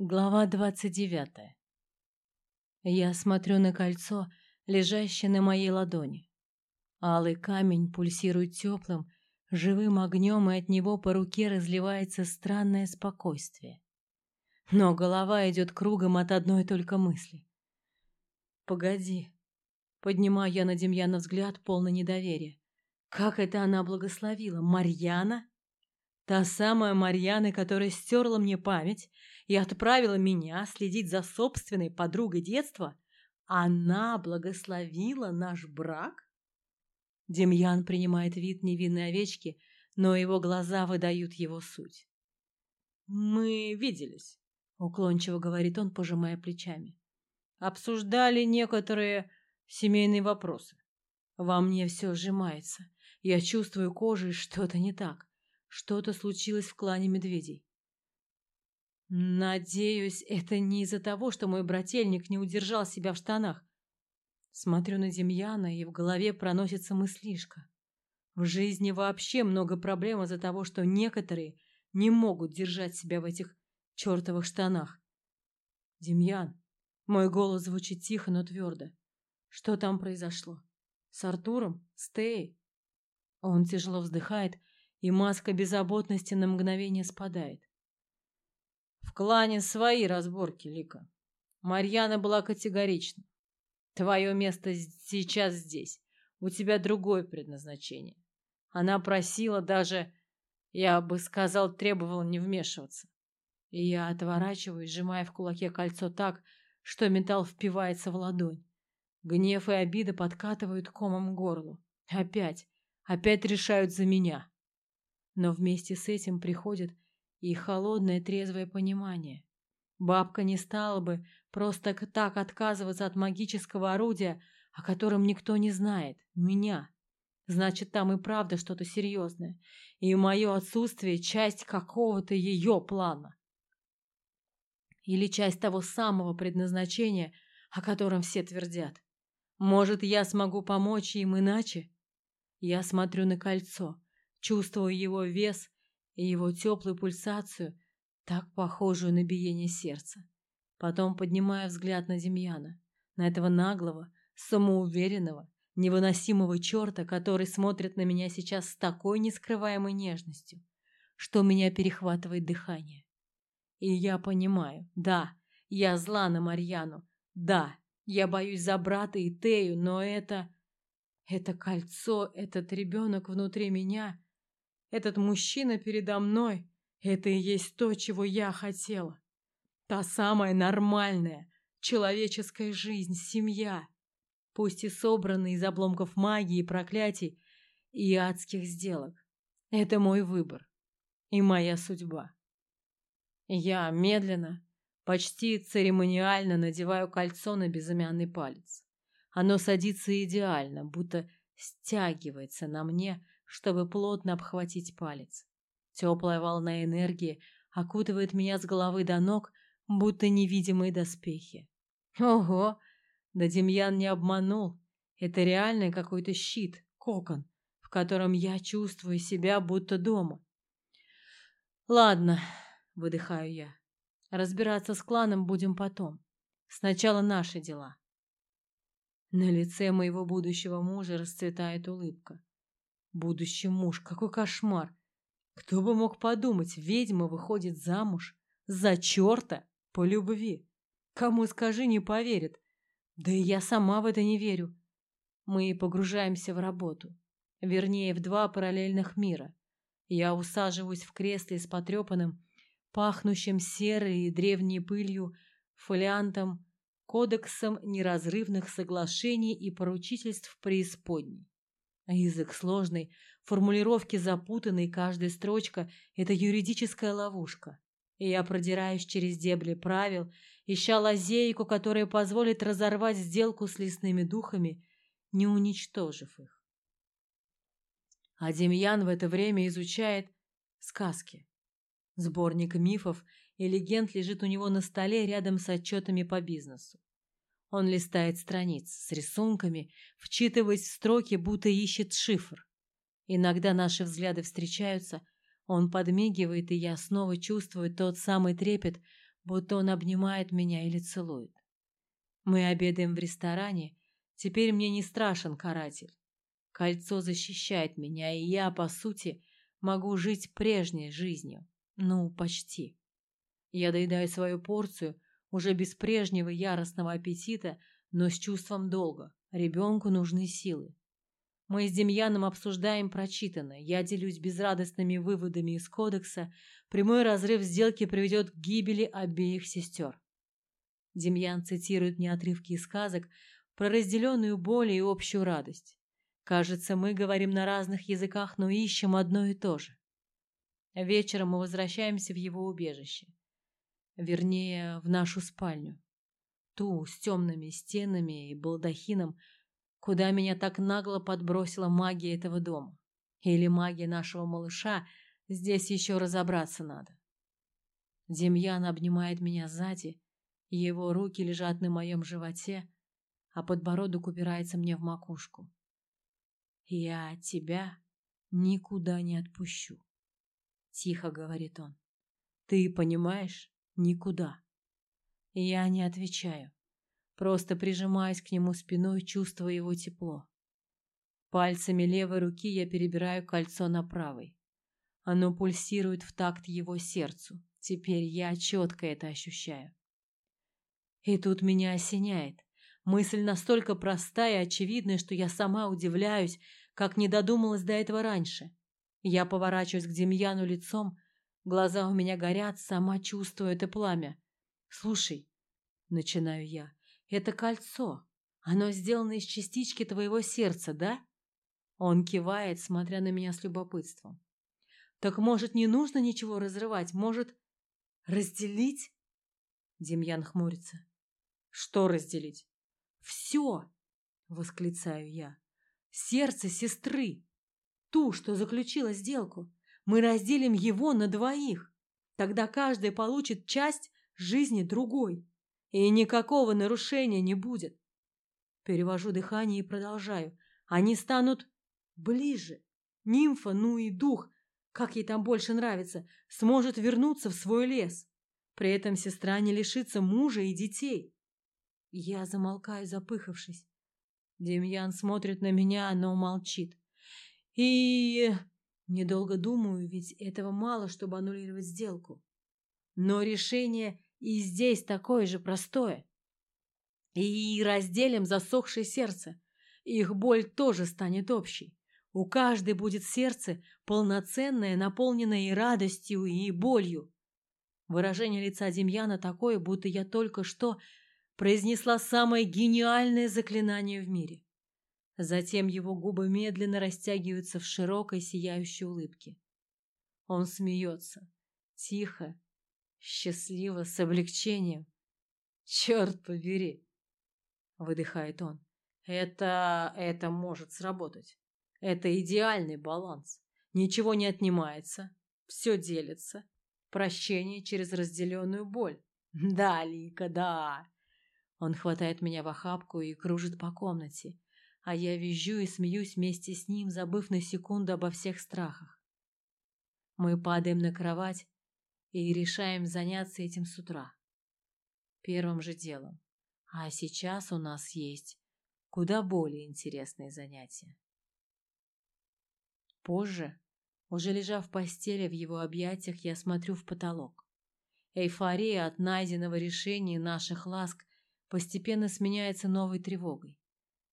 Глава двадцать девятая. Я смотрю на кольцо, лежащее на моей ладони. Алый камень пульсирует теплым, живым огнем, и от него по руке разливается странное спокойствие. Но голова идет кругом от одной только мысли. Погоди. Поднимаю я на Демьяна взгляд, полный недоверия. Как это она благословила? Марьяна? Та самая Марьяна, которая стерла мне память и отправила меня следить за собственной подругой детства, она благословила наш брак? Демьян принимает вид невинной овечки, но его глаза выдают его суть. Мы виделись, уклончиво говорит он, пожимая плечами. Обсуждали некоторые семейные вопросы. Во мне все сжимается. Я чувствую кожей что-то не так. Что-то случилось в клане медведей. Надеюсь, это не из-за того, что мой брательник не удержал себя в штанах. Смотрю на Демьяна, и в голове проносится мыслишка. В жизни вообще много проблем из-за того, что некоторые не могут держать себя в этих чертовых штанах. Демьян, мой голос звучит тихо, но твердо. Что там произошло? С Артуром? С Теей? Он тяжело вздыхает, и маска беззаботности на мгновение спадает. В клане свои разборки, Лика. Марьяна была категорична. Твое место сейчас здесь. У тебя другое предназначение. Она просила даже, я бы сказал, требовала не вмешиваться. И я отворачиваюсь, сжимая в кулаке кольцо так, что металл впивается в ладонь. Гнев и обида подкатывают комом горлу. Опять, опять решают за меня. Но вместе с этим приходит и холодное трезвое понимание. Бабка не стала бы просто так отказываться от магического орудия, о котором никто не знает, меня. Значит, там и правда что-то серьезное, и мое отсутствие – часть какого-то ее плана. Или часть того самого предназначения, о котором все твердят. Может, я смогу помочь им иначе? Я смотрю на кольцо – чувствую его вес и его теплую пульсацию, так похожую на биение сердца. Потом поднимаю взгляд на Демьяна, на этого наглого, самоуверенного, невыносимого черта, который смотрит на меня сейчас с такой нескрываемой нежностью, что меня перехватывает дыхание. И я понимаю, да, я зла на Марьяну, да, я боюсь за брата и Тею, но это... Это кольцо, этот ребенок внутри меня этот мужчина передо мной — это и есть то, чего я хотела. Та самая нормальная, человеческая жизнь, семья. Пусть и собранная из обломков магии, проклятий и адских сделок. Это мой выбор и моя судьба. Я медленно, почти церемониально надеваю кольцо на безымянный палец. Оно садится идеально, будто стягивается на мне, чтобы плотно обхватить палец. Теплая волна энергии окутывает меня с головы до ног, будто невидимые доспехи. Ого! Да Демьян не обманул. Это реальный какой-то щит, кокон, в котором я чувствую себя будто дома. Ладно, выдыхаю я. Разбираться с кланом будем потом. Сначала наши дела. На лице моего будущего мужа расцветает улыбка. Будущий муж, какой кошмар! Кто бы мог подумать, ведьма выходит замуж за черта по любви. Кому скажи, не поверит. Да и я сама в это не верю. Мы погружаемся в работу. Вернее, в два параллельных мира. Я усаживаюсь в кресле с потрепанным, пахнущим серой и древней пылью, фолиантом, кодексом неразрывных соглашений и поручительств преисподней. А язык сложный, формулировки запутанные, каждая строчка — это юридическая ловушка. И я продираюсь через дебри правил, ища лазейку, которая позволит разорвать сделку с лесными духами, не уничтожив их. А Демьян в это время изучает сказки. Сборник мифов и легенд лежит у него на столе рядом с отчетами по бизнесу. Он листает страницы с рисунками, вчитываясь в строки, будто ищет шифр. Иногда наши взгляды встречаются, он подмигивает, и я снова чувствую тот самый трепет, будто он обнимает меня или целует. Мы обедаем в ресторане, теперь мне не страшен каратель. Кольцо защищает меня, и я, по сути, могу жить прежней жизнью. Ну, почти. Я доедаю свою порцию, уже без прежнего яростного аппетита, но с чувством долга. Ребенку нужны силы. Мы с Демьяном обсуждаем прочитанное. Я делюсь безрадостными выводами из кодекса. Прямой разрыв сделки приведет к гибели обеих сестер. Демьян цитирует мне отрывки из сказок про разделенную боль и общую радость. Кажется, мы говорим на разных языках, но ищем одно и то же. Вечером мы возвращаемся в его убежище. Вернее, в нашу спальню. Ту с темными стенами и балдахином, куда меня так нагло подбросила магия этого дома. Или магия нашего малыша, здесь еще разобраться надо. Демьян обнимает меня сзади, его руки лежат на моем животе, а подбородок упирается мне в макушку. «Я тебя никуда не отпущу», — тихо говорит он. «Ты понимаешь? Никуда». Я не отвечаю, просто прижимаюсь к нему спиной, чувствуя его тепло. Пальцами левой руки я перебираю кольцо на правой. Оно пульсирует в такт его сердцу. Теперь я четко это ощущаю. И тут меня осеняет. Мысль настолько простая и очевидная, что я сама удивляюсь, как не додумалась до этого раньше. Я поворачиваюсь к Демьяну лицом, глаза у меня горят, сама чувствую это пламя. Слушай, начинаю я. Это кольцо. Оно сделано из частички твоего сердца, да? Он кивает, смотря на меня с любопытством. Так может, не нужно ничего разрывать, может, разделить? Демьян хмурится. Что разделить? «Все!» — восклицаю я. «Сердце сестры! Ту, что заключила сделку. Мы разделим его на двоих. Тогда каждый получит часть жизни другой. И никакого нарушения не будет. Перевожу дыхание и продолжаю. Они станут ближе. Нимфа, ну и дух, как ей там больше нравится, сможет вернуться в свой лес. При этом сестра не лишится мужа и детей. Я замолкаю, запыхавшись. Демьян смотрит на меня, но молчит. И... Недолго думаю, ведь этого мало, чтобы аннулировать сделку. Но решение и здесь такое же простое. И разделим засохшее сердце. Их боль тоже станет общей. У каждой будет сердце полноценное, наполненное и радостью, и болью. Выражение лица Демьяна такое, будто я только что произнесла самое гениальное заклинание в мире. Затем его губы медленно растягиваются в широкой сияющей улыбке. Он смеется, тихо, счастливо, с облегчением. «Черт побери!» — выдыхает он. «Это... это может сработать. Это идеальный баланс. Ничего не отнимается, все делится. Прощение через разделенную боль. Да, Лика, да!» Он хватает меня в охапку и кружит по комнате, а я визжу и смеюсь вместе с ним, забыв на секунду обо всех страхах. Мы падаем на кровать и решаем заняться этим с утра. Первым же делом. А сейчас у нас есть куда более интересные занятия. Позже, уже лежа в постели в его объятиях, я смотрю в потолок. Эйфория от найденного решения наших ласк постепенно сменяется новой тревогой.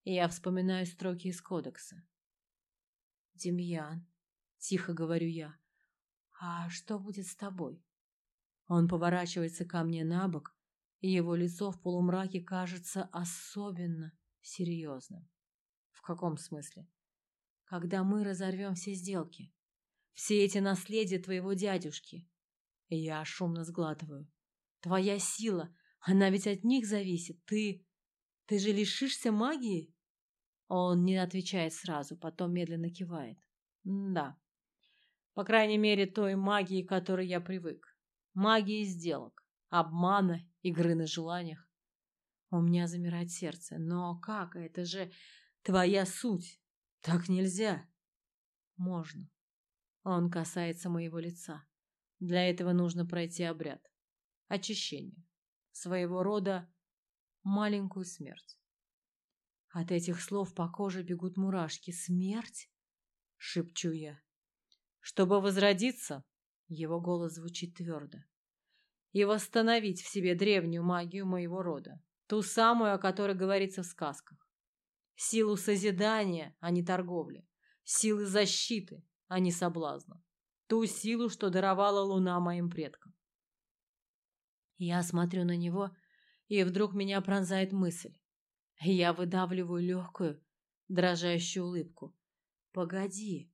Я вспоминаю строки из кодекса. «Демьян», — тихо говорю я, — «а что будет с тобой?» Он поворачивается ко мне на бок, и его лицо в полумраке кажется особенно серьезным. «В каком смысле?» «Когда мы разорвем все сделки, все эти наследия твоего дядюшки». Я шумно сглатываю. «Твоя сила, она ведь от них зависит. Ты... ты же лишишься магии?» Он не отвечает сразу, потом медленно кивает. «Да. По крайней мере, той магии, к которой я привык. Магии сделок, обмана, игры на желаниях. У меня замирает сердце. Но как? Это же твоя суть. Так нельзя. Можно. Он касается моего лица. Для этого нужно пройти обряд. очищение, своего рода маленькую смерть. От этих слов по коже бегут мурашки. Смерть? Шепчу я. Чтобы возродиться, его голос звучит твердо, и восстановить в себе древнюю магию моего рода, ту самую, о которой говорится в сказках. Силу созидания, а не торговли, силы защиты, а не соблазна, ту силу, что даровала луна моим предкам. Я смотрю на него, и вдруг меня пронзает мысль. Я выдавливаю легкую, дрожащую улыбку. Погоди,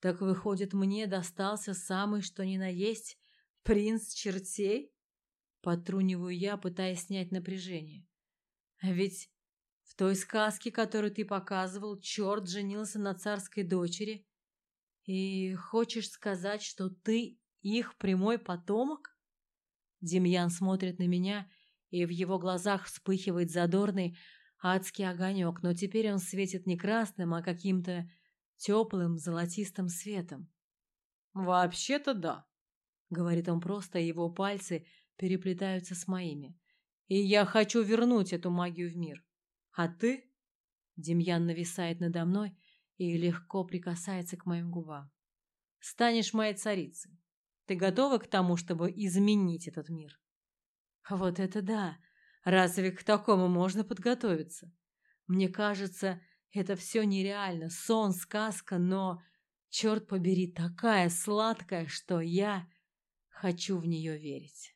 так выходит, мне достался самый что ни на есть принц чертей? Потруниваю я, пытаясь снять напряжение. А ведь в той сказке, которую ты показывал, черт женился на царской дочери. И хочешь сказать, что ты их прямой потомок? Демьян смотрит на меня, и в его глазах вспыхивает задорный адский огонек, но теперь он светит не красным, а каким-то теплым золотистым светом. «Вообще-то да», — говорит он просто, и его пальцы переплетаются с моими. «И я хочу вернуть эту магию в мир. А ты?» Демьян нависает надо мной и легко прикасается к моим губам. «Станешь моей царицей. Ты готова к тому, чтобы изменить этот мир?» «Вот это да! Разве к такому можно подготовиться? Мне кажется, это все нереально, сон, сказка, но, черт побери, такая сладкая, что я хочу в нее верить.